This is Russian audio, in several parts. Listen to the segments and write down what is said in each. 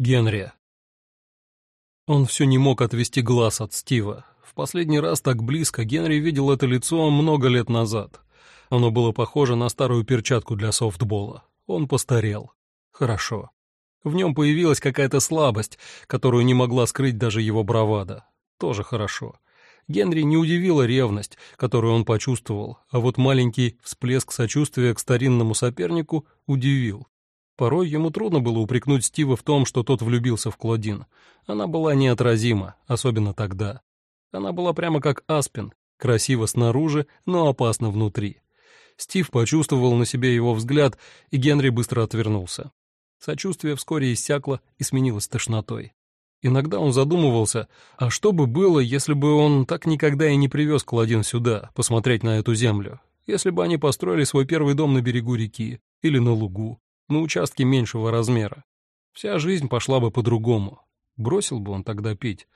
Генри. Он все не мог отвести глаз от Стива. В последний раз так близко Генри видел это лицо много лет назад. Оно было похоже на старую перчатку для софтбола. Он постарел. Хорошо. В нем появилась какая-то слабость, которую не могла скрыть даже его бравада. Тоже хорошо. Генри не удивила ревность, которую он почувствовал, а вот маленький всплеск сочувствия к старинному сопернику удивил. Порой ему трудно было упрекнуть Стива в том, что тот влюбился в Клодин. Она была неотразима, особенно тогда. Она была прямо как Аспин, красиво снаружи, но опасно внутри. Стив почувствовал на себе его взгляд, и Генри быстро отвернулся. Сочувствие вскоре иссякло и сменилось тошнотой. Иногда он задумывался, а что бы было, если бы он так никогда и не привез Клодин сюда, посмотреть на эту землю, если бы они построили свой первый дом на берегу реки или на лугу, на участке меньшего размера. Вся жизнь пошла бы по-другому. Бросил бы он тогда пить.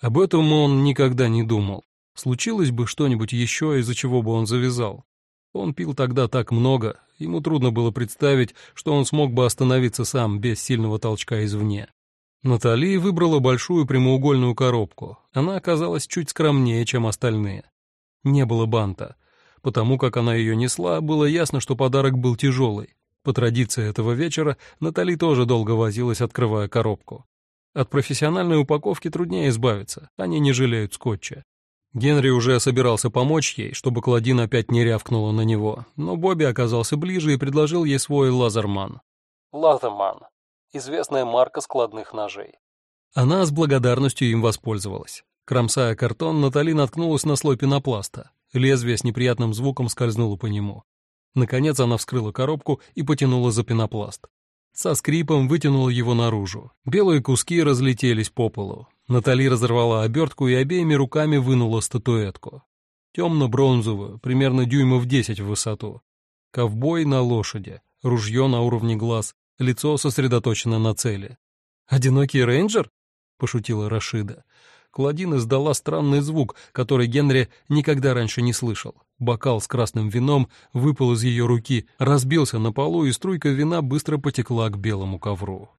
Об этом он никогда не думал. Случилось бы что-нибудь еще, из-за чего бы он завязал. Он пил тогда так много, ему трудно было представить, что он смог бы остановиться сам без сильного толчка извне. Натали выбрала большую прямоугольную коробку. Она оказалась чуть скромнее, чем остальные. Не было банта. Потому как она ее несла, было ясно, что подарок был тяжелый. По традиции этого вечера Натали тоже долго возилась, открывая коробку. От профессиональной упаковки труднее избавиться, они не жалеют скотча. Генри уже собирался помочь ей, чтобы Клодин опять не рявкнула на него, но Бобби оказался ближе и предложил ей свой лазерман. Лазерман – известная марка складных ножей. Она с благодарностью им воспользовалась. Кромсая картон, Натали наткнулась на слой пенопласта. Лезвие с неприятным звуком скользнуло по нему. Наконец она вскрыла коробку и потянула за пенопласт. Со скрипом вытянула его наружу. Белые куски разлетелись по полу. Натали разорвала обертку и обеими руками вынула статуэтку. Темно-бронзовую, примерно дюймов десять в высоту. Ковбой на лошади, ружье на уровне глаз, лицо сосредоточено на цели. «Одинокий рейнджер?» — пошутила Рашида. Клодин издала странный звук, который Генри никогда раньше не слышал. Бокал с красным вином выпал из ее руки, разбился на полу, и струйка вина быстро потекла к белому ковру.